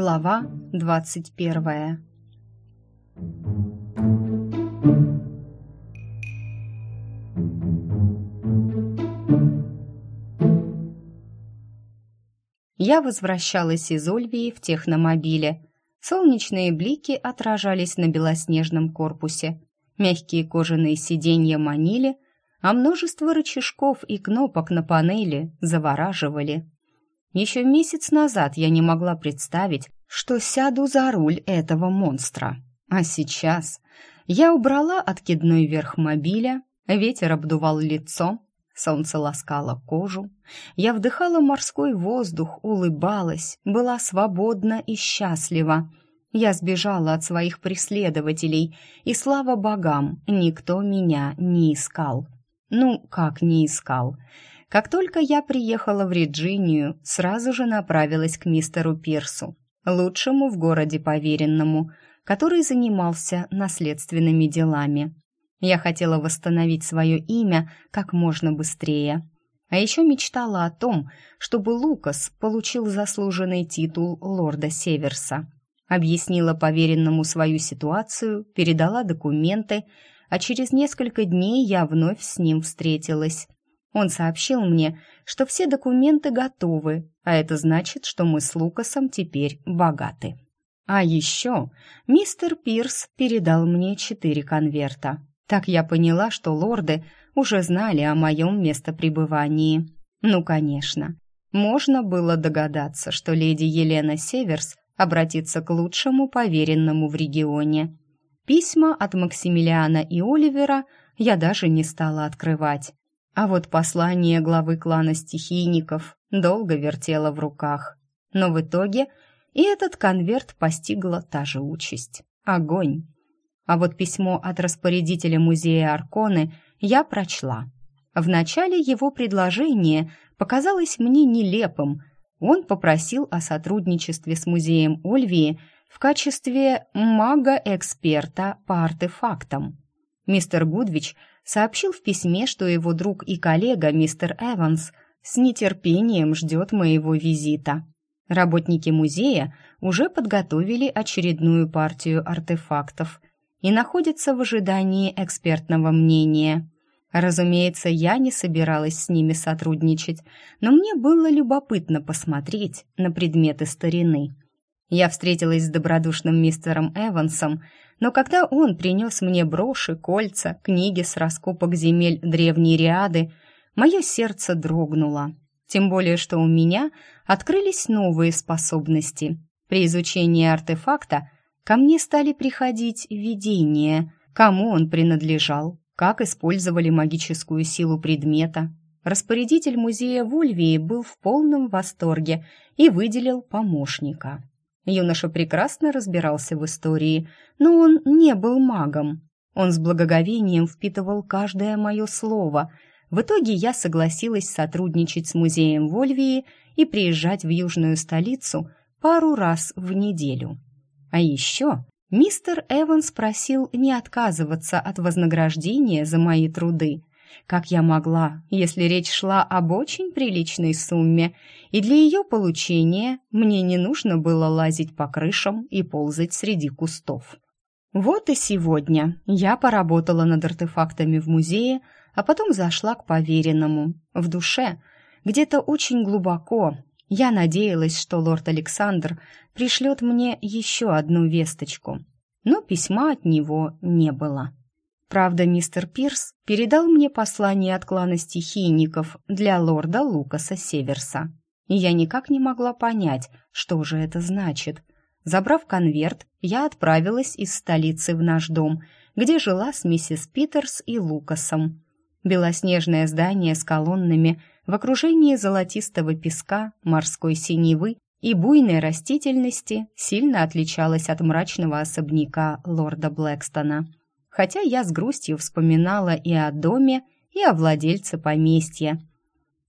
Глава двадцать первая Я возвращалась из Ольвии в техномобиле. Солнечные блики отражались на белоснежном корпусе. Мягкие кожаные сиденья манили, а множество рычажков и кнопок на панели завораживали. Еще месяц назад я не могла представить, что сяду за руль этого монстра. А сейчас я убрала откидной верх мобиля, ветер обдувал лицо, солнце ласкало кожу. Я вдыхала морской воздух, улыбалась, была свободна и счастлива. Я сбежала от своих преследователей, и, слава богам, никто меня не искал. Ну, как не искал? Как только я приехала в Вирджинию, сразу же направилась к мистеру Пирсу, лучшему в городе поверенному, который занимался наследственными делами. Я хотела восстановить свое имя как можно быстрее. А еще мечтала о том, чтобы Лукас получил заслуженный титул лорда Северса. Объяснила поверенному свою ситуацию, передала документы, а через несколько дней я вновь с ним встретилась. Он сообщил мне, что все документы готовы, а это значит, что мы с Лукасом теперь богаты. А еще мистер Пирс передал мне четыре конверта. Так я поняла, что лорды уже знали о моем местопребывании. Ну, конечно, можно было догадаться, что леди Елена Северс обратится к лучшему поверенному в регионе. Письма от Максимилиана и Оливера я даже не стала открывать. А вот послание главы клана стихийников долго вертела в руках. Но в итоге и этот конверт постигла та же участь. Огонь. А вот письмо от распорядителя музея Арконы я прочла. Вначале его предложение показалось мне нелепым. Он попросил о сотрудничестве с музеем Ольвии в качестве мага-эксперта по артефактам. Мистер Гудвич сообщил в письме, что его друг и коллега мистер Эванс с нетерпением ждет моего визита. Работники музея уже подготовили очередную партию артефактов и находятся в ожидании экспертного мнения. Разумеется, я не собиралась с ними сотрудничать, но мне было любопытно посмотреть на предметы старины. Я встретилась с добродушным мистером Эвансом, но когда он принес мне броши, кольца, книги с раскопок земель древней Риады, мое сердце дрогнуло. Тем более, что у меня открылись новые способности. При изучении артефакта ко мне стали приходить видения, кому он принадлежал, как использовали магическую силу предмета. Распорядитель музея Вульвии был в полном восторге и выделил помощника. Юноша прекрасно разбирался в истории, но он не был магом. Он с благоговением впитывал каждое мое слово. В итоге я согласилась сотрудничать с музеем Вольвии и приезжать в южную столицу пару раз в неделю. А еще мистер Эванс просил не отказываться от вознаграждения за мои труды. Как я могла, если речь шла об очень приличной сумме, и для ее получения мне не нужно было лазить по крышам и ползать среди кустов. Вот и сегодня я поработала над артефактами в музее, а потом зашла к поверенному. В душе, где-то очень глубоко, я надеялась, что лорд Александр пришлет мне еще одну весточку, но письма от него не было. Правда, мистер Пирс передал мне послание от клана стихийников для лорда Лукаса Северса. И я никак не могла понять, что же это значит. Забрав конверт, я отправилась из столицы в наш дом, где жила с миссис Питерс и Лукасом. Белоснежное здание с колоннами в окружении золотистого песка, морской синевы и буйной растительности сильно отличалось от мрачного особняка лорда Блэкстона хотя я с грустью вспоминала и о доме, и о владельце поместья.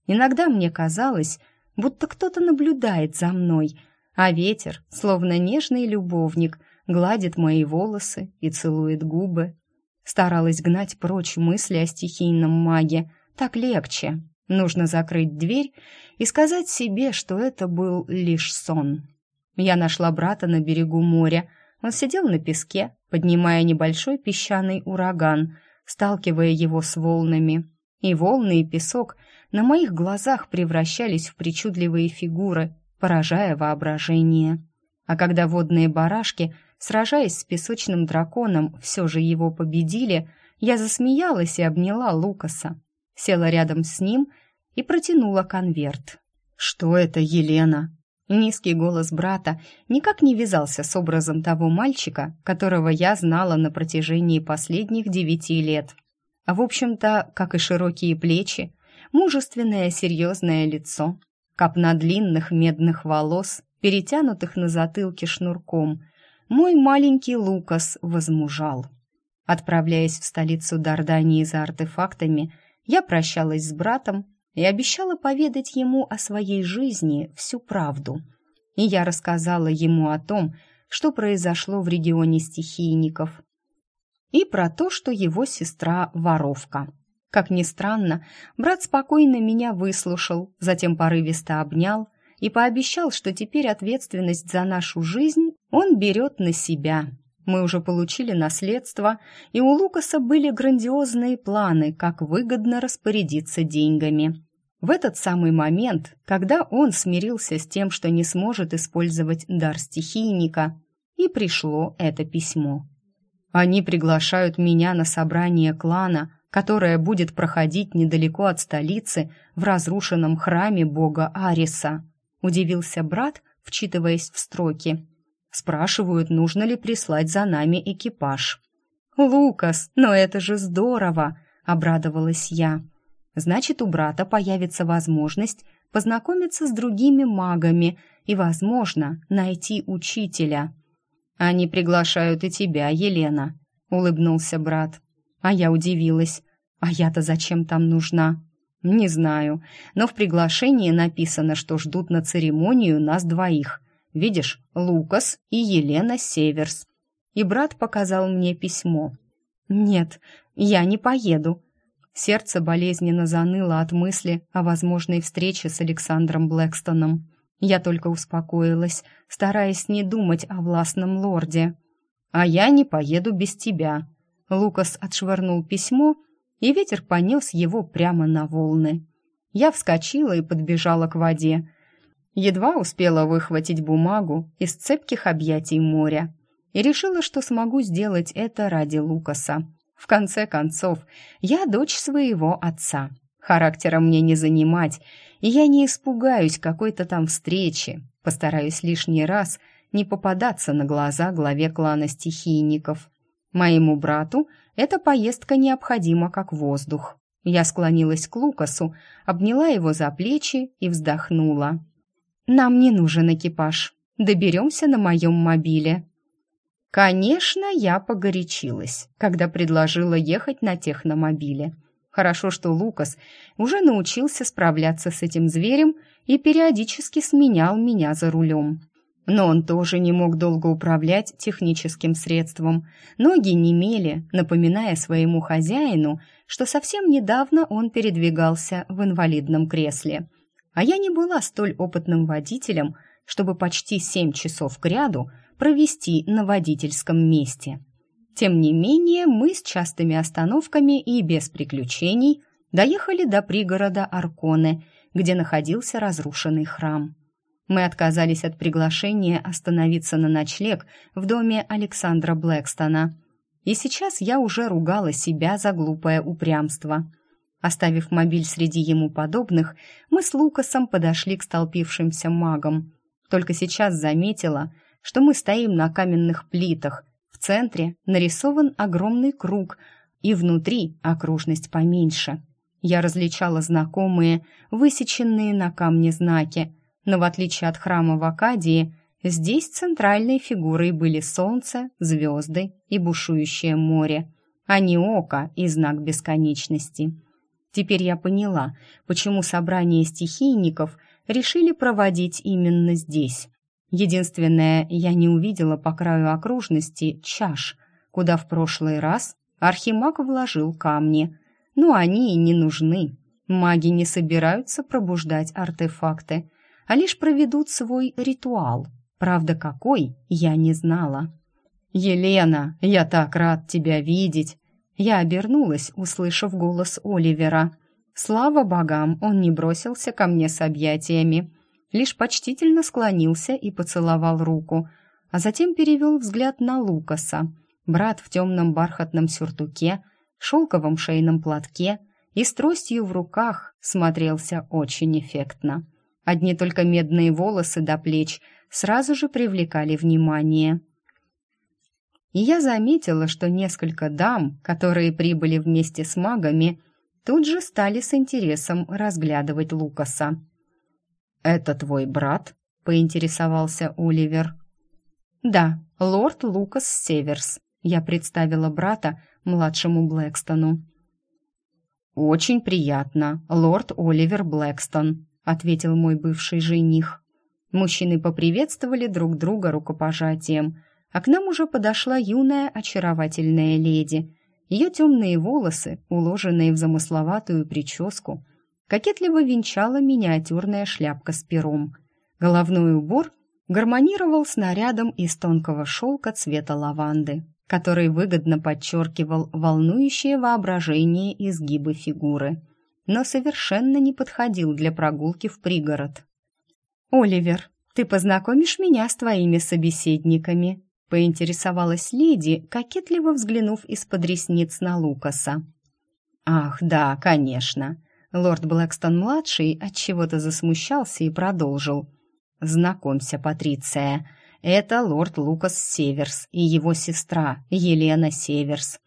Иногда мне казалось, будто кто-то наблюдает за мной, а ветер, словно нежный любовник, гладит мои волосы и целует губы. Старалась гнать прочь мысли о стихийном маге. Так легче. Нужно закрыть дверь и сказать себе, что это был лишь сон. Я нашла брата на берегу моря. Он сидел на песке, поднимая небольшой песчаный ураган, сталкивая его с волнами. И волны, и песок на моих глазах превращались в причудливые фигуры, поражая воображение. А когда водные барашки, сражаясь с песочным драконом, все же его победили, я засмеялась и обняла Лукаса. Села рядом с ним и протянула конверт. «Что это, Елена?» Низкий голос брата никак не вязался с образом того мальчика, которого я знала на протяжении последних девяти лет. А в общем-то, как и широкие плечи, мужественное серьезное лицо, копна длинных медных волос, перетянутых на затылке шнурком, мой маленький Лукас возмужал. Отправляясь в столицу Дардании за артефактами, я прощалась с братом и обещала поведать ему о своей жизни всю правду. И я рассказала ему о том, что произошло в регионе стихийников, и про то, что его сестра воровка. Как ни странно, брат спокойно меня выслушал, затем порывисто обнял и пообещал, что теперь ответственность за нашу жизнь он берет на себя. Мы уже получили наследство, и у Лукаса были грандиозные планы, как выгодно распорядиться деньгами. В этот самый момент, когда он смирился с тем, что не сможет использовать дар стихийника, и пришло это письмо. Они приглашают меня на собрание клана, которое будет проходить недалеко от столицы в разрушенном храме бога Ариса. Удивился брат, вчитываясь в строки. Спрашивают, нужно ли прислать за нами экипаж. «Лукас, но это же здорово!» — обрадовалась я. «Значит, у брата появится возможность познакомиться с другими магами и, возможно, найти учителя». «Они приглашают и тебя, Елена», — улыбнулся брат. А я удивилась. «А я-то зачем там нужна?» «Не знаю, но в приглашении написано, что ждут на церемонию нас двоих. Видишь, Лукас и Елена Северс». И брат показал мне письмо. «Нет, я не поеду». Сердце болезненно заныло от мысли о возможной встрече с Александром Блэкстоном. Я только успокоилась, стараясь не думать о властном лорде. «А я не поеду без тебя». Лукас отшвырнул письмо, и ветер понес его прямо на волны. Я вскочила и подбежала к воде. Едва успела выхватить бумагу из цепких объятий моря и решила, что смогу сделать это ради Лукаса. В конце концов, я дочь своего отца. Характера мне не занимать, и я не испугаюсь какой-то там встречи, постараюсь лишний раз не попадаться на глаза главе клана стихийников. Моему брату эта поездка необходима как воздух. Я склонилась к Лукасу, обняла его за плечи и вздохнула. «Нам не нужен экипаж. Доберемся на моем мобиле». Конечно, я погорячилась, когда предложила ехать на техномобиле – Хорошо, что Лукас уже научился справляться с этим зверем и периодически сменял меня за рулем. Но он тоже не мог долго управлять техническим средством. Ноги немели, напоминая своему хозяину, что совсем недавно он передвигался в инвалидном кресле. А я не была столь опытным водителем, чтобы почти семь часов кряду провести на водительском месте. Тем не менее, мы с частыми остановками и без приключений доехали до пригорода Арконы, где находился разрушенный храм. Мы отказались от приглашения остановиться на ночлег в доме Александра Блэкстона. И сейчас я уже ругала себя за глупое упрямство. Оставив мобиль среди ему подобных, мы с Лукасом подошли к столпившимся магам. Только сейчас заметила, что мы стоим на каменных плитах, в центре нарисован огромный круг, и внутри окружность поменьше. Я различала знакомые, высеченные на камне знаки, но в отличие от храма в Акадии, здесь центральной фигурой были солнце, звезды и бушующее море, а не око и знак бесконечности. Теперь я поняла, почему собрание стихийников решили проводить именно здесь. Единственное, я не увидела по краю окружности чаш, куда в прошлый раз Архимаг вложил камни. Но они и не нужны. Маги не собираются пробуждать артефакты, а лишь проведут свой ритуал. Правда, какой, я не знала. «Елена, я так рад тебя видеть!» Я обернулась, услышав голос Оливера. Слава богам, он не бросился ко мне с объятиями, лишь почтительно склонился и поцеловал руку, а затем перевел взгляд на Лукаса. Брат в темном бархатном сюртуке, шелковом шейном платке и с тростью в руках смотрелся очень эффектно. Одни только медные волосы до плеч сразу же привлекали внимание. И я заметила, что несколько дам, которые прибыли вместе с магами, тут же стали с интересом разглядывать Лукаса. «Это твой брат?» — поинтересовался Оливер. «Да, лорд Лукас Северс», — я представила брата младшему Блэкстону. «Очень приятно, лорд Оливер Блэкстон», — ответил мой бывший жених. Мужчины поприветствовали друг друга рукопожатием, а к нам уже подошла юная очаровательная леди. Ее темные волосы, уложенные в замысловатую прическу, кокетливо венчала миниатюрная шляпка с пером. Головной убор гармонировал с нарядом из тонкого шелка цвета лаванды, который выгодно подчеркивал волнующее воображение изгибы фигуры, но совершенно не подходил для прогулки в пригород. «Оливер, ты познакомишь меня с твоими собеседниками?» Поинтересовалась леди, кокетливо взглянув из-под ресниц на Лукаса. «Ах, да, конечно!» Лорд Блэкстон-младший от чего то засмущался и продолжил. «Знакомься, Патриция, это лорд Лукас Северс и его сестра Елена Северс».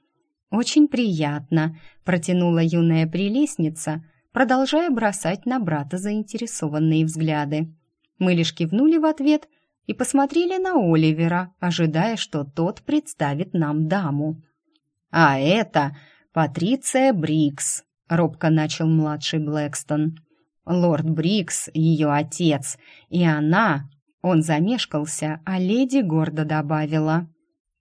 «Очень приятно», — протянула юная прелестница, продолжая бросать на брата заинтересованные взгляды. Мы лишь кивнули в ответ и посмотрели на Оливера, ожидая, что тот представит нам даму. «А это Патриция Брикс», — робко начал младший Блэкстон. «Лорд Брикс — ее отец, и она...» Он замешкался, а леди гордо добавила.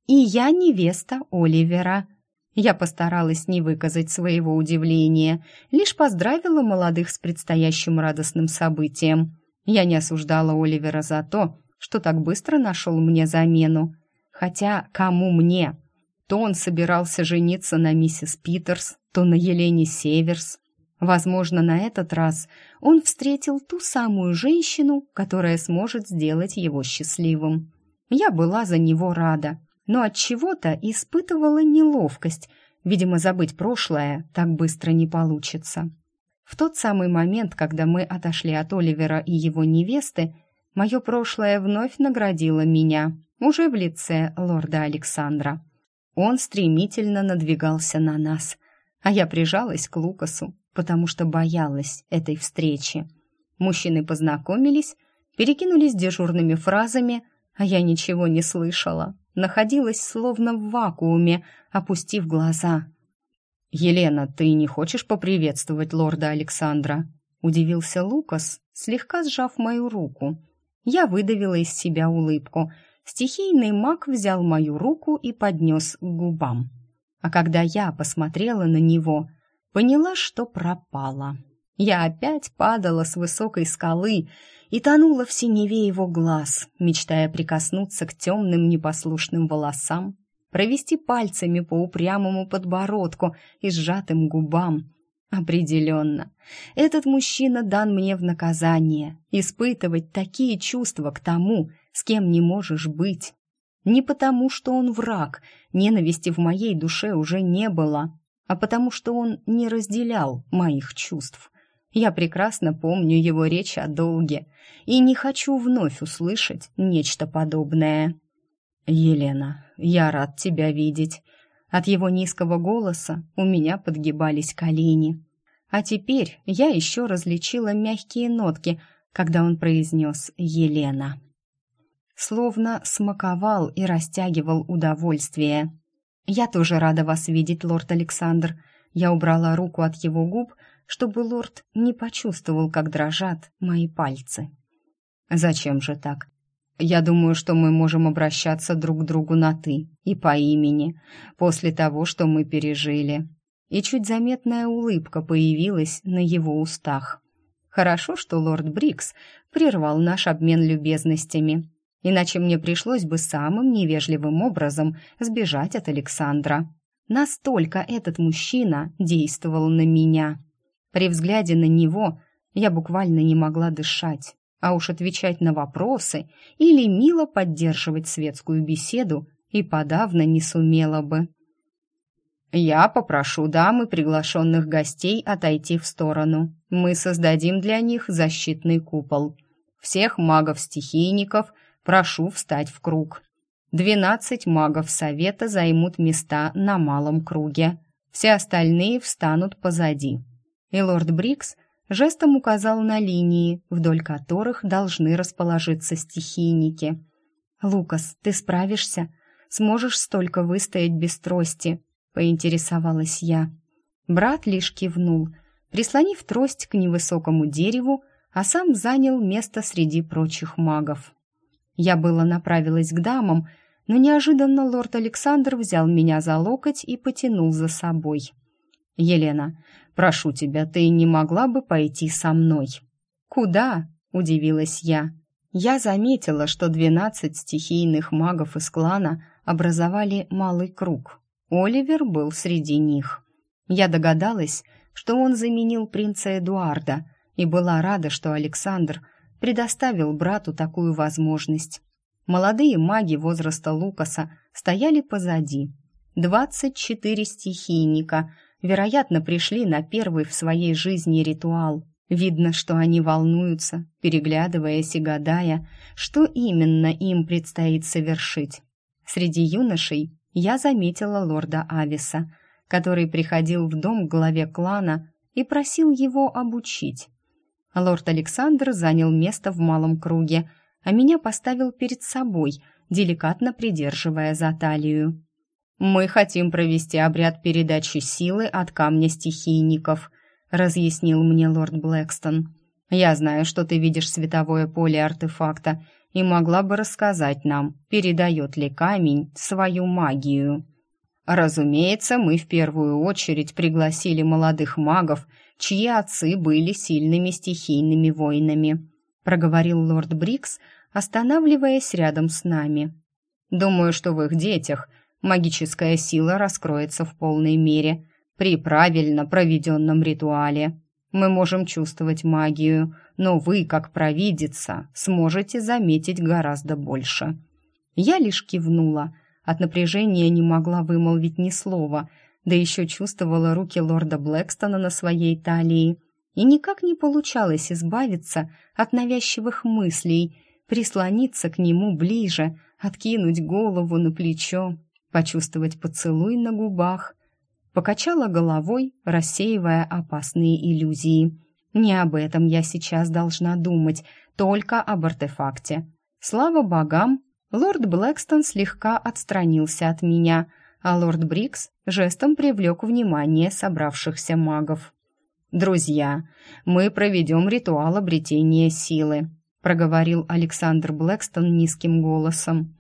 «И я невеста Оливера». Я постаралась не выказать своего удивления, лишь поздравила молодых с предстоящим радостным событием. Я не осуждала Оливера за то, что так быстро нашел мне замену. Хотя кому мне? То он собирался жениться на миссис Питерс, то на Елене Северс. Возможно, на этот раз он встретил ту самую женщину, которая сможет сделать его счастливым. Я была за него рада, но от чего-то испытывала неловкость. Видимо, забыть прошлое так быстро не получится. В тот самый момент, когда мы отошли от Оливера и его невесты, мое прошлое вновь наградило меня, уже в лице лорда Александра. Он стремительно надвигался на нас, а я прижалась к Лукасу, потому что боялась этой встречи. Мужчины познакомились, перекинулись дежурными фразами, а я ничего не слышала, находилась словно в вакууме, опустив глаза. «Елена, ты не хочешь поприветствовать лорда Александра?» — удивился Лукас, слегка сжав мою руку. Я выдавила из себя улыбку — стихийный маг взял мою руку и поднес к губам. А когда я посмотрела на него, поняла, что пропала. Я опять падала с высокой скалы и тонула в синеве его глаз, мечтая прикоснуться к темным непослушным волосам, провести пальцами по упрямому подбородку и сжатым губам. Определенно, этот мужчина дан мне в наказание испытывать такие чувства к тому, с кем не можешь быть. Не потому, что он враг, ненависти в моей душе уже не было, а потому, что он не разделял моих чувств. Я прекрасно помню его речь о долге и не хочу вновь услышать нечто подобное. «Елена, я рад тебя видеть». От его низкого голоса у меня подгибались колени. А теперь я еще различила мягкие нотки, когда он произнес «Елена» словно смаковал и растягивал удовольствие. «Я тоже рада вас видеть, лорд Александр». Я убрала руку от его губ, чтобы лорд не почувствовал, как дрожат мои пальцы. «Зачем же так? Я думаю, что мы можем обращаться друг к другу на «ты» и по имени, после того, что мы пережили». И чуть заметная улыбка появилась на его устах. Хорошо, что лорд Брикс прервал наш обмен любезностями иначе мне пришлось бы самым невежливым образом сбежать от Александра. Настолько этот мужчина действовал на меня. При взгляде на него я буквально не могла дышать, а уж отвечать на вопросы или мило поддерживать светскую беседу и подавно не сумела бы. «Я попрошу дам и приглашенных гостей отойти в сторону. Мы создадим для них защитный купол. Всех магов-стихийников прошу встать в круг. Двенадцать магов совета займут места на малом круге. Все остальные встанут позади». И лорд Брикс жестом указал на линии, вдоль которых должны расположиться стихийники. «Лукас, ты справишься? Сможешь столько выстоять без трости?» — поинтересовалась я. Брат лишь кивнул, прислонив трость к невысокому дереву, а сам занял место среди прочих магов. Я было направилась к дамам, но неожиданно лорд Александр взял меня за локоть и потянул за собой. «Елена, прошу тебя, ты не могла бы пойти со мной?» «Куда?» — удивилась я. Я заметила, что двенадцать стихийных магов из клана образовали малый круг. Оливер был среди них. Я догадалась, что он заменил принца Эдуарда, и была рада, что Александр предоставил брату такую возможность. Молодые маги возраста Лукаса стояли позади. Двадцать четыре стихийника, вероятно, пришли на первый в своей жизни ритуал. Видно, что они волнуются, переглядываясь и гадая, что именно им предстоит совершить. Среди юношей я заметила лорда Ависа, который приходил в дом к главе клана и просил его обучить. Лорд Александр занял место в малом круге – а меня поставил перед собой, деликатно придерживая за талию. «Мы хотим провести обряд передачи силы от камня стихийников», разъяснил мне лорд Блэкстон. «Я знаю, что ты видишь световое поле артефакта и могла бы рассказать нам, передает ли камень свою магию». Разумеется, мы в первую очередь пригласили молодых магов, чьи отцы были сильными стихийными воинами проговорил лорд Брикс, останавливаясь рядом с нами. Думаю, что в их детях магическая сила раскроется в полной мере при правильно проведенном ритуале. Мы можем чувствовать магию, но вы, как провидица, сможете заметить гораздо больше. Я лишь кивнула, от напряжения не могла вымолвить ни слова, да еще чувствовала руки лорда Блэкстона на своей талии и никак не получалось избавиться от навязчивых мыслей, прислониться к нему ближе, откинуть голову на плечо, почувствовать поцелуй на губах. Покачала головой, рассеивая опасные иллюзии. Не об этом я сейчас должна думать, только об артефакте. Слава богам, лорд Блэкстон слегка отстранился от меня, а лорд Брикс жестом привлек внимание собравшихся магов. «Друзья, мы проведем ритуал обретения силы», проговорил Александр Блэкстон низким голосом.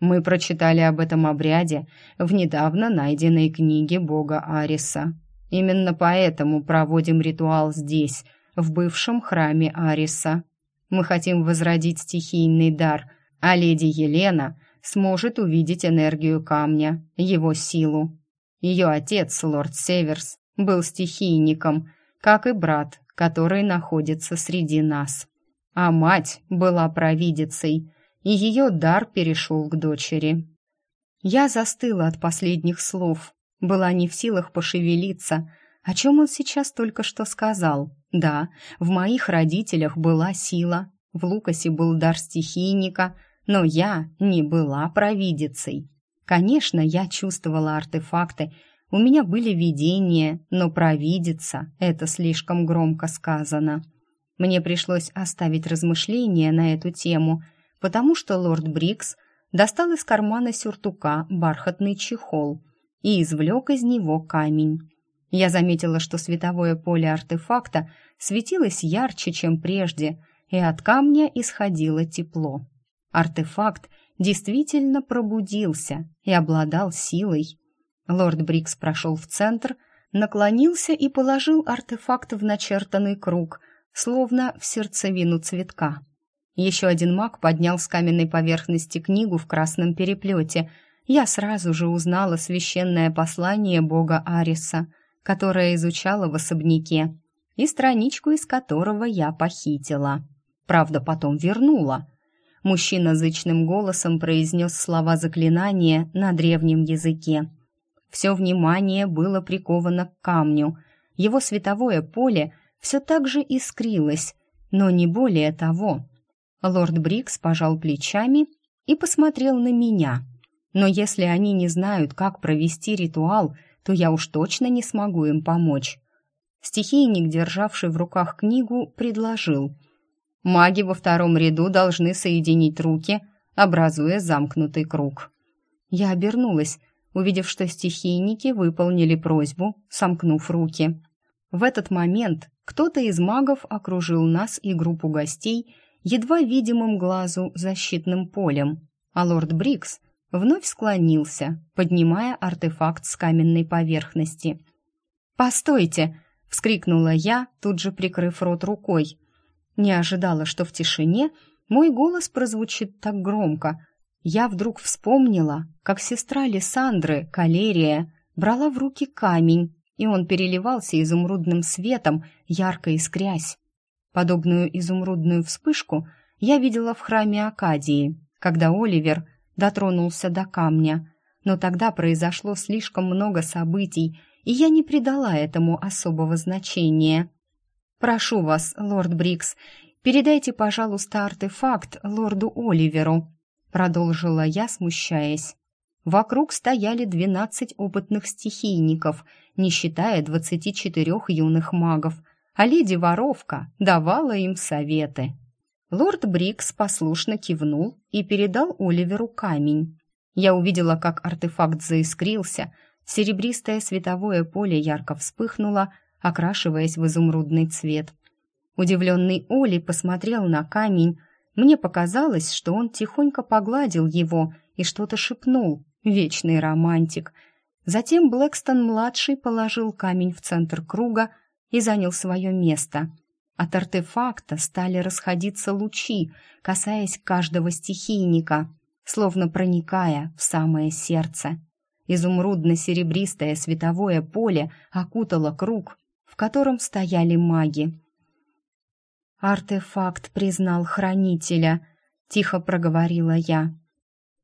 «Мы прочитали об этом обряде в недавно найденной книге бога Ариса. Именно поэтому проводим ритуал здесь, в бывшем храме Ариса. Мы хотим возродить стихийный дар, а леди Елена сможет увидеть энергию камня, его силу. Ее отец, лорд Северс, был стихийником – как и брат, который находится среди нас. А мать была провидицей, и ее дар перешел к дочери. Я застыла от последних слов, была не в силах пошевелиться. О чем он сейчас только что сказал? Да, в моих родителях была сила, в Лукасе был дар стихийника, но я не была провидицей. Конечно, я чувствовала артефакты у меня были видения, но провидеться — это слишком громко сказано. Мне пришлось оставить размышления на эту тему, потому что лорд Брикс достал из кармана сюртука бархатный чехол и извлек из него камень. Я заметила, что световое поле артефакта светилось ярче, чем прежде, и от камня исходило тепло. Артефакт действительно пробудился и обладал силой. Лорд Брикс прошел в центр, наклонился и положил артефакт в начертанный круг, словно в сердцевину цветка. Еще один маг поднял с каменной поверхности книгу в красном переплете. Я сразу же узнала священное послание бога Ариса, которое изучала в особняке, и страничку из которого я похитила. Правда, потом вернула. Мужчина зычным голосом произнес слова заклинания на древнем языке. Все внимание было приковано к камню. Его световое поле все так же искрилось, но не более того. Лорд Брикс пожал плечами и посмотрел на меня. Но если они не знают, как провести ритуал, то я уж точно не смогу им помочь. Стихийник, державший в руках книгу, предложил. «Маги во втором ряду должны соединить руки, образуя замкнутый круг». Я обернулась, увидев, что стихийники выполнили просьбу, сомкнув руки. В этот момент кто-то из магов окружил нас и группу гостей едва видимым глазу защитным полем, а лорд Брикс вновь склонился, поднимая артефакт с каменной поверхности. «Постойте!» — вскрикнула я, тут же прикрыв рот рукой. Не ожидала, что в тишине мой голос прозвучит так громко. Я вдруг вспомнила, как сестра Лиссандры, Калерия, брала в руки камень, и он переливался изумрудным светом, ярко искрясь. Подобную изумрудную вспышку я видела в храме Акадии, когда Оливер дотронулся до камня, но тогда произошло слишком много событий, и я не придала этому особого значения. «Прошу вас, лорд Брикс, передайте, пожалуйста, артефакт лорду Оливеру», продолжила я, смущаясь. Вокруг стояли двенадцать опытных стихийников, не считая двадцати четырех юных магов — а леди-воровка давала им советы. Лорд Брикс послушно кивнул и передал Оливеру камень. Я увидела, как артефакт заискрился, серебристое световое поле ярко вспыхнуло, окрашиваясь в изумрудный цвет. Удивленный Оли посмотрел на камень. Мне показалось, что он тихонько погладил его и что-то шепнул, вечный романтик. Затем Блэкстон-младший положил камень в центр круга, и занял свое место. От артефакта стали расходиться лучи, касаясь каждого стихийника, словно проникая в самое сердце. Изумрудно-серебристое световое поле окутало круг, в котором стояли маги. «Артефакт признал хранителя», — тихо проговорила я.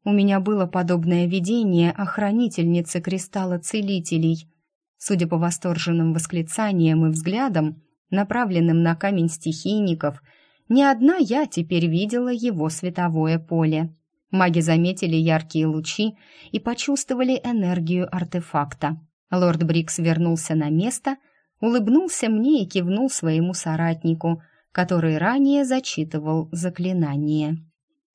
«У меня было подобное видение о хранительнице кристалла целителей. Судя по восторженным восклицаниям и взглядам, направленным на камень стихийников, не одна я теперь видела его световое поле. Маги заметили яркие лучи и почувствовали энергию артефакта. Лорд Брикс вернулся на место, улыбнулся мне и кивнул своему соратнику, который ранее зачитывал заклинание.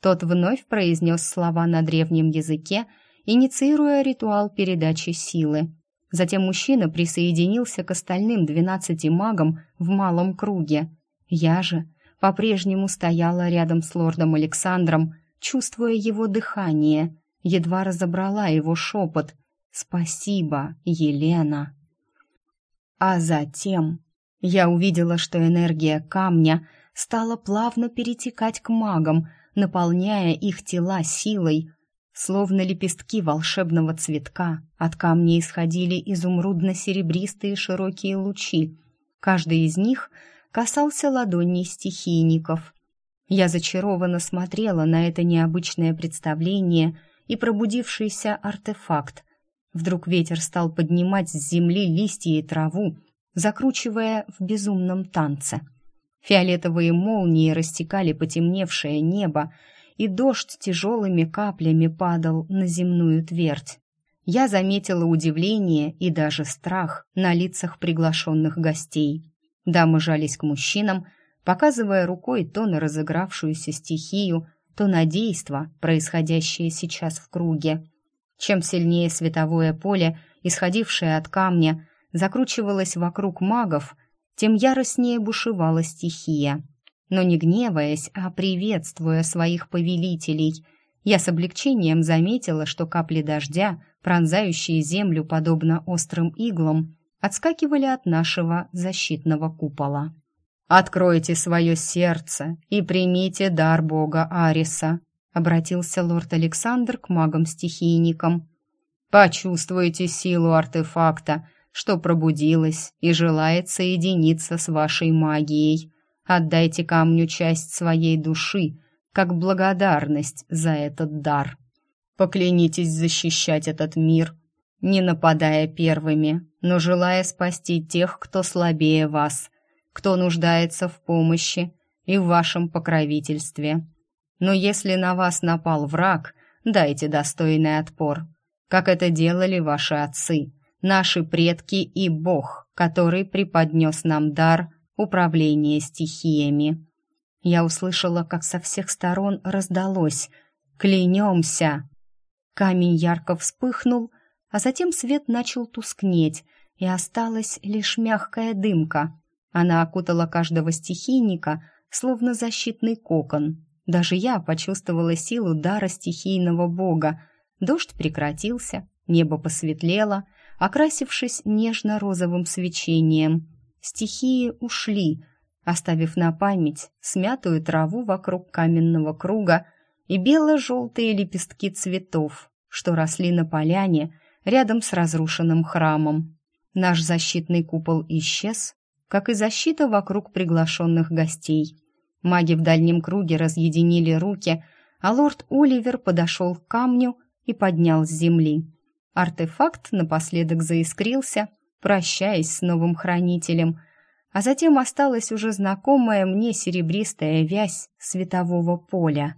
Тот вновь произнес слова на древнем языке, инициируя ритуал передачи силы. Затем мужчина присоединился к остальным двенадцати магам в малом круге. Я же по-прежнему стояла рядом с лордом Александром, чувствуя его дыхание, едва разобрала его шепот «Спасибо, Елена». А затем я увидела, что энергия камня стала плавно перетекать к магам, наполняя их тела силой, Словно лепестки волшебного цветка, от камня исходили изумрудно-серебристые широкие лучи. Каждый из них касался ладоней стихийников. Я зачарованно смотрела на это необычное представление и пробудившийся артефакт. Вдруг ветер стал поднимать с земли листья и траву, закручивая в безумном танце. Фиолетовые молнии растекали потемневшее небо, и дождь тяжелыми каплями падал на земную твердь. Я заметила удивление и даже страх на лицах приглашенных гостей. Дамы жались к мужчинам, показывая рукой то на разыгравшуюся стихию, то на действо, происходящее сейчас в круге. Чем сильнее световое поле, исходившее от камня, закручивалось вокруг магов, тем яростнее бушевала стихия но не гневаясь, а приветствуя своих повелителей. Я с облегчением заметила, что капли дождя, пронзающие землю подобно острым иглам, отскакивали от нашего защитного купола. Откройте свое сердце и примите дар бога Ариса, обратился лорд Александр к магам-стихийникам. Почувствуйте силу артефакта, что пробудилась и желает соединиться с вашей магией. Отдайте камню часть своей души, как благодарность за этот дар. Поклянитесь защищать этот мир, не нападая первыми, но желая спасти тех, кто слабее вас, кто нуждается в помощи и в вашем покровительстве. Но если на вас напал враг, дайте достойный отпор, как это делали ваши отцы, наши предки и Бог, который преподнес нам дар управления стихиями. Я услышала, как со всех сторон раздалось «Клянемся!». Камень ярко вспыхнул, а затем свет начал тускнеть, и осталась лишь мягкая дымка. Она окутала каждого стихийника, словно защитный кокон. Даже я почувствовала силу дара стихийного бога. Дождь прекратился, небо посветлело, окрасившись нежно-розовым свечением. Стихии ушли, оставив на память смятую траву вокруг каменного круга и бело-желтые лепестки цветов, что росли на поляне рядом с разрушенным храмом. Наш защитный купол исчез, как и защита вокруг приглашенных гостей. Маги в дальнем круге разъединили руки, а лорд Оливер подошел к камню и поднял с земли. Артефакт напоследок заискрился, прощаясь с новым хранителем, а затем осталась уже знакомая мне серебристая вязь светового поля.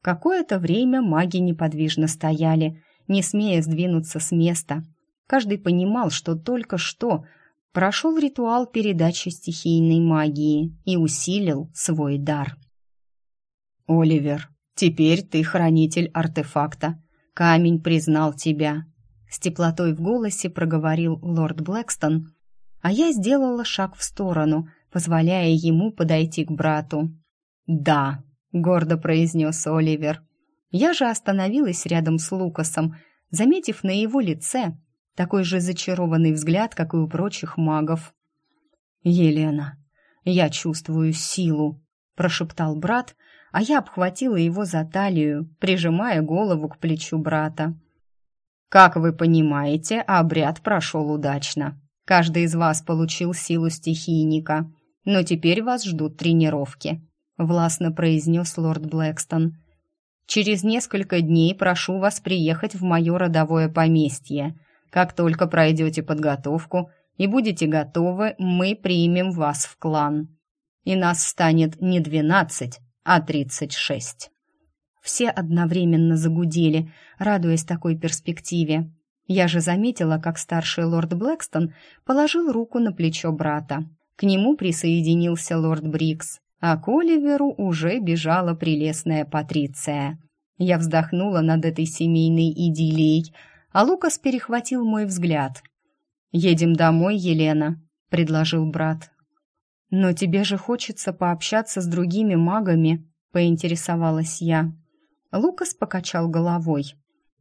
Какое-то время маги неподвижно стояли, не смея сдвинуться с места. Каждый понимал, что только что прошел ритуал передачи стихийной магии и усилил свой дар. «Оливер, теперь ты хранитель артефакта. Камень признал тебя», — с теплотой в голосе проговорил лорд Блэкстон, а я сделала шаг в сторону, позволяя ему подойти к брату. «Да», — гордо произнес Оливер. Я же остановилась рядом с Лукасом, заметив на его лице такой же зачарованный взгляд, как и у прочих магов. «Елена, я чувствую силу», — прошептал брат, а я обхватила его за талию, прижимая голову к плечу брата. «Как вы понимаете, обряд прошел удачно. Каждый из вас получил силу стихийника, но теперь вас ждут тренировки», — властно произнес лорд Блэкстон. «Через несколько дней прошу вас приехать в мое родовое поместье», — как только пройдете подготовку и будете готовы, мы примем вас в клан. И нас станет не двенадцать, а тридцать шесть». Все одновременно загудели, радуясь такой перспективе. Я же заметила, как старший лорд Блэкстон положил руку на плечо брата. К нему присоединился лорд Брикс, а к Оливеру уже бежала прелестная Патриция. Я вздохнула над этой семейной идиллией, а Лукас перехватил мой взгляд. «Едем домой, Елена», — предложил брат. «Но тебе же хочется пообщаться с другими магами», — поинтересовалась я. Лукас покачал головой.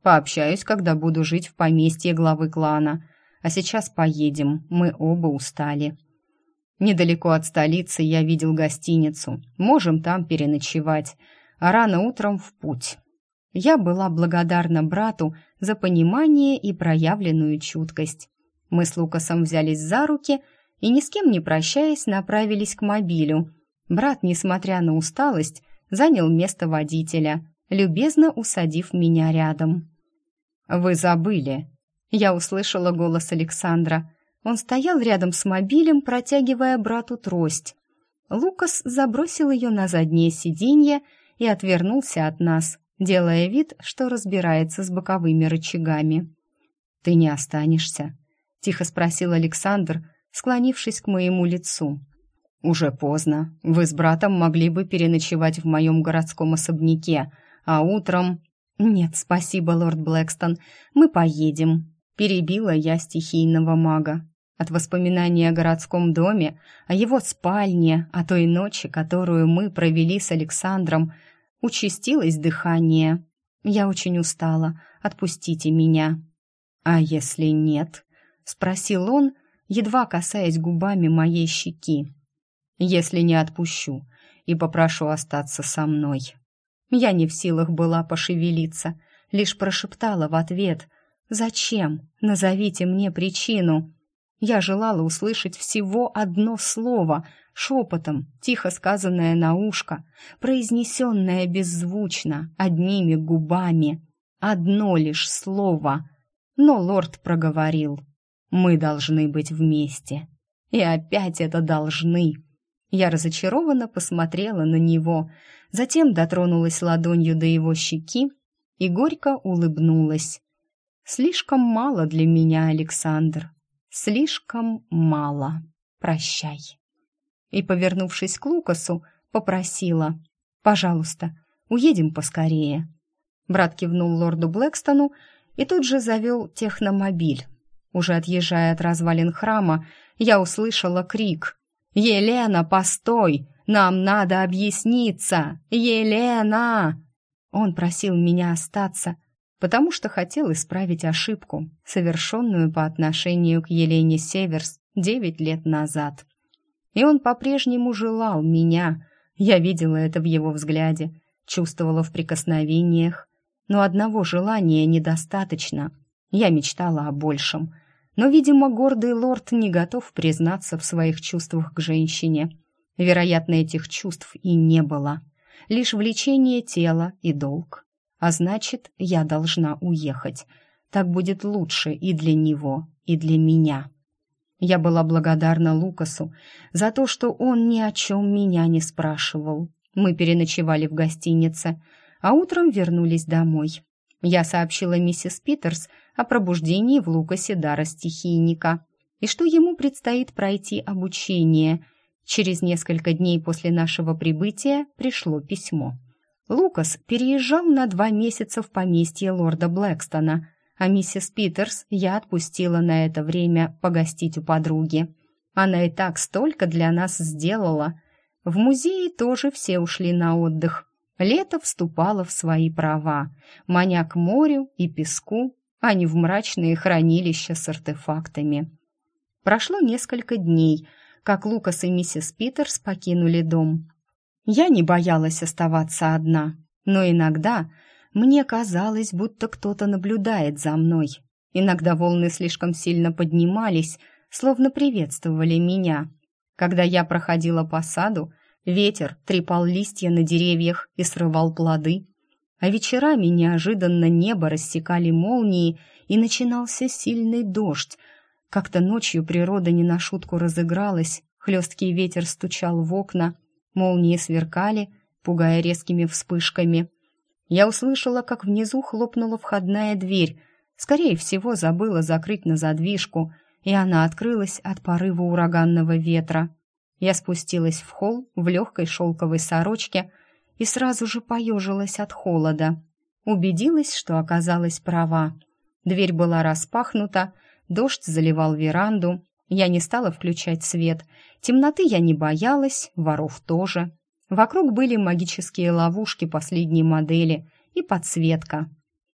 «Пообщаюсь, когда буду жить в поместье главы клана. А сейчас поедем, мы оба устали». Недалеко от столицы я видел гостиницу. Можем там переночевать, а рано утром в путь. Я была благодарна брату за понимание и проявленную чуткость. Мы с Лукасом взялись за руки и, ни с кем не прощаясь, направились к мобилю. Брат, несмотря на усталость, занял место водителя, любезно усадив меня рядом. «Вы забыли!» Я услышала голос Александра. Он стоял рядом с мобилем, протягивая брату трость. Лукас забросил ее на заднее сиденье и отвернулся от нас, делая вид, что разбирается с боковыми рычагами. «Ты не останешься?» — тихо спросил Александр, склонившись к моему лицу. «Уже поздно. Вы с братом могли бы переночевать в моем городском особняке, а утром...» «Нет, спасибо, лорд Блэкстон, мы поедем», — перебила я стихийного мага. От воспоминаний о городском доме, о его спальне, о той ночи, которую мы провели с Александром, Участилось дыхание. Я очень устала. Отпустите меня. А если нет? спросил он, едва касаясь губами моей щеки. если не отпущу и попрошу остаться со мной. Я не в силах была пошевелиться, лишь прошептала в ответ «Зачем? Назовите мне причину». Я желала услышать всего одно слово, шепотом, тихо сказанное на ушко, произнесенное беззвучно, одними губами. Одно лишь слово. Но лорд проговорил. «Мы должны быть вместе». И опять это «должны». Я разочарованно посмотрела на него, затем дотронулась ладонью до его щеки и горько улыбнулась. «Слишком мало для меня, Александр. Слишком мало. Прощай». И, повернувшись к Лукасу, попросила «Пожалуйста, уедем поскорее». Брат кивнул лорду Блэкстону и тут же завел техномобиль. Уже отъезжая от развалин храма, я услышала крик «Елена, постой! Нам надо объясниться! Елена!» Он просил меня остаться, потому что хотел исправить ошибку, совершенную по отношению к Елене Северс девять лет назад. И он по-прежнему желал меня. Я видела это в его взгляде, чувствовала в прикосновениях. Но одного желания недостаточно. Я мечтала о большем — но, видимо, гордый лорд не готов признаться в своих чувствах к женщине. Вероятно, этих чувств и не было. Лишь влечение тела и долг. А значит, я должна уехать. Так будет лучше и для него, и для меня. Я была благодарна Лукасу за то, что он ни о чем меня не спрашивал. Мы переночевали в гостинице, а утром вернулись домой. Я сообщила миссис Питерс о пробуждении в Лукасе дара стихийника и что ему предстоит пройти обучение. Через несколько дней после нашего прибытия пришло письмо. Лукас переезжал на два месяца в поместье лорда Блэкстона, а миссис Питерс я отпустила на это время погостить у подруги. Она и так столько для нас сделала. В музее тоже все ушли на отдых, Лето вступало в свои права, маня к морю и песку, а не в мрачные хранилища с артефактами. Прошло несколько дней, как Лукас и миссис Питерс покинули дом. Я не боялась оставаться одна, но иногда мне казалось, будто кто-то наблюдает за мной. Иногда волны слишком сильно поднимались, словно приветствовали меня. Когда я проходила по саду, Ветер трепал листья на деревьях и срывал плоды. А вечерами неожиданно небо рассекали молнии, и начинался сильный дождь. Как-то ночью природа не на шутку разыгралась, хлесткий ветер стучал в окна, молнии сверкали, пугая резкими вспышками. Я услышала, как внизу хлопнула входная дверь. Скорее всего, забыла закрыть на задвижку, и она открылась от порыва ураганного ветра. Я спустилась в холл в легкой шелковой сорочке и сразу же поежилась от холода. Убедилась, что оказалась права. Дверь была распахнута, дождь заливал веранду. Я не стала включать свет. Темноты я не боялась, воров тоже. Вокруг были магические ловушки последней модели и подсветка.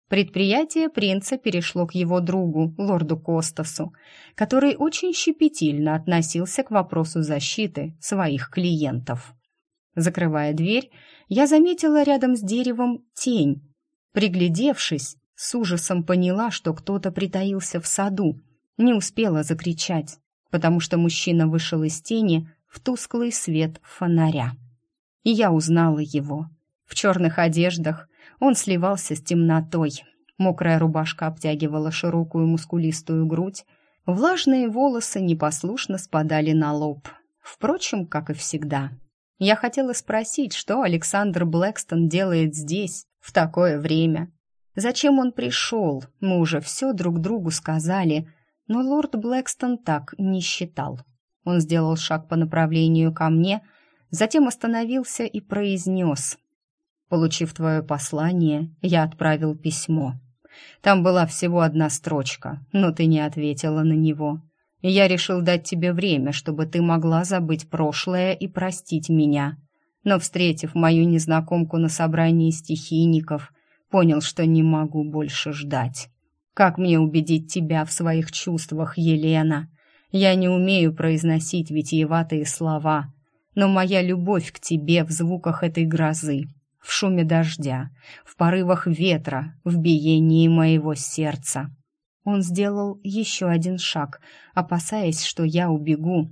Предприятие принца перешло к его другу, лорду Костасу, который очень щепетильно относился к вопросу защиты своих клиентов. Закрывая дверь, я заметила рядом с деревом тень. Приглядевшись, с ужасом поняла, что кто-то притаился в саду. Не успела закричать, потому что мужчина вышел из тени в тусклый свет фонаря. И я узнала его. В черных одеждах, он сливался с темнотой. Мокрая рубашка обтягивала широкую мускулистую грудь, влажные волосы непослушно спадали на лоб. Впрочем, как и всегда. Я хотела спросить, что Александр Блэкстон делает здесь, в такое время. Зачем он пришел, мы уже все друг другу сказали, но лорд Блэкстон так не считал. Он сделал шаг по направлению ко мне, затем остановился и произнес Получив твое послание, я отправил письмо. Там была всего одна строчка, но ты не ответила на него. Я решил дать тебе время, чтобы ты могла забыть прошлое и простить меня. Но, встретив мою незнакомку на собрании стихийников, понял, что не могу больше ждать. Как мне убедить тебя в своих чувствах, Елена? Я не умею произносить витиеватые слова. но моя любовь к тебе в звуках этой грозы, в шуме дождя, в порывах ветра, в биении моего сердца. Он сделал еще один шаг, опасаясь, что я убегу.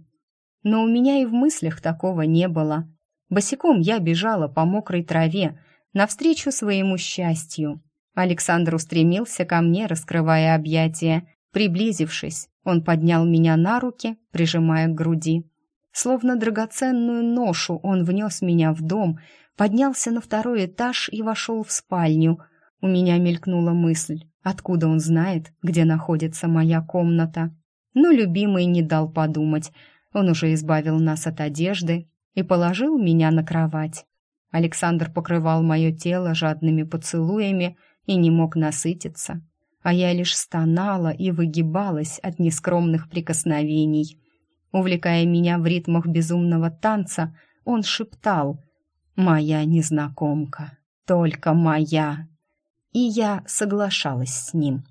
Но у меня и в мыслях такого не было. Босиком я бежала по мокрой траве, навстречу своему счастью. Александр устремился ко мне, раскрывая объятия. Приблизившись, он поднял меня на руки, прижимая к груди. Словно драгоценную ношу он внес меня в дом, поднялся на второй этаж и вошел в спальню. У меня мелькнула мысль, откуда он знает, где находится моя комната. Но любимый не дал подумать. Он уже избавил нас от одежды и положил меня на кровать. Александр покрывал мое тело жадными поцелуями и не мог насытиться, а я лишь стонала и выгибалась от нескромных прикосновений. Увлекая меня в ритмах безумного танца, он шептал «Моя незнакомка, только моя». И я соглашалась с ним.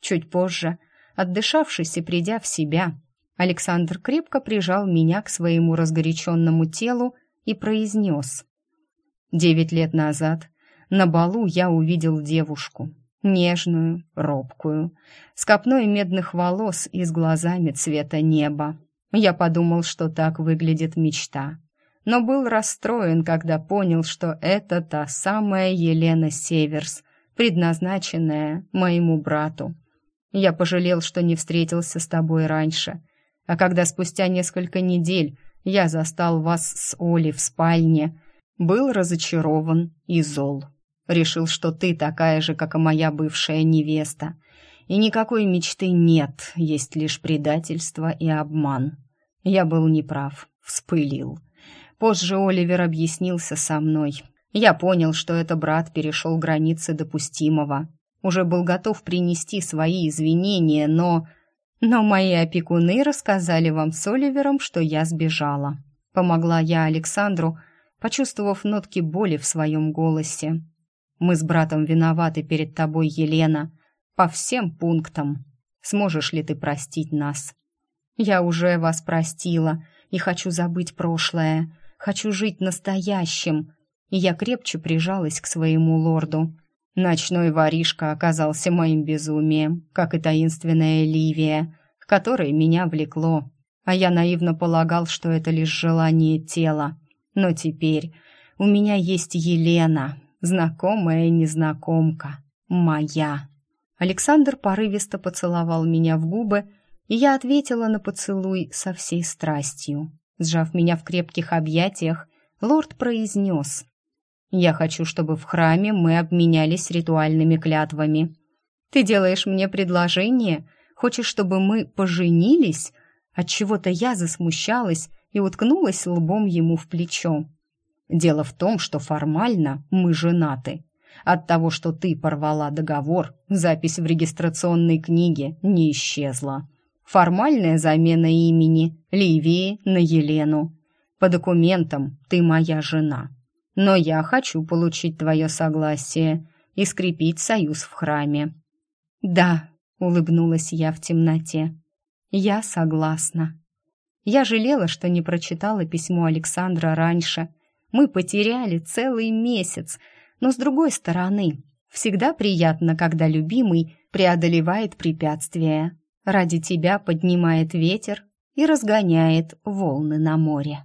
Чуть позже, отдышавшись и придя в себя, Александр крепко прижал меня к своему разгоряченному телу и произнес «Девять лет назад на балу я увидел девушку, нежную, робкую, с копной медных волос и с глазами цвета неба. Я подумал, что так выглядит мечта, но был расстроен, когда понял, что это та самая Елена Северс, предназначенная моему брату. Я пожалел, что не встретился с тобой раньше, а когда спустя несколько недель я застал вас с Олей в спальне, был разочарован и зол. Решил, что ты такая же, как и моя бывшая невеста, и никакой мечты нет, есть лишь предательство и обман. Я был неправ, вспылил. Позже Оливер объяснился со мной. Я понял, что это брат перешел границы допустимого. Уже был готов принести свои извинения, но... Но мои опекуны рассказали вам с Оливером, что я сбежала. Помогла я Александру, почувствовав нотки боли в своем голосе. Мы с братом виноваты перед тобой, Елена, по всем пунктам. Сможешь ли ты простить нас? Я уже вас простила и хочу забыть прошлое, хочу жить настоящим. И я крепче прижалась к своему лорду. Ночной воришка оказался моим безумием, как и таинственная Ливия, к которой меня влекло. А я наивно полагал, что это лишь желание тела. Но теперь у меня есть Елена, знакомая незнакомка, моя. Александр порывисто поцеловал меня в губы, и я ответила на поцелуй со всей страстью. Сжав меня в крепких объятиях, лорд произнес «Я хочу, чтобы в храме мы обменялись ритуальными клятвами. Ты делаешь мне предложение? Хочешь, чтобы мы поженились?» Отчего-то я засмущалась и уткнулась лбом ему в плечо. «Дело в том, что формально мы женаты. От того, что ты порвала договор, запись в регистрационной книге не исчезла. Формальная замена имени Ливии на Елену. По документам ты моя жена. Но я хочу получить твое согласие и скрепить союз в храме». «Да», — улыбнулась я в темноте. «Я согласна». Я жалела, что не прочитала письмо Александра раньше. Мы потеряли целый месяц, но с другой стороны, всегда приятно, когда любимый преодолевает препятствия ради тебя поднимает ветер и разгоняет волны на море.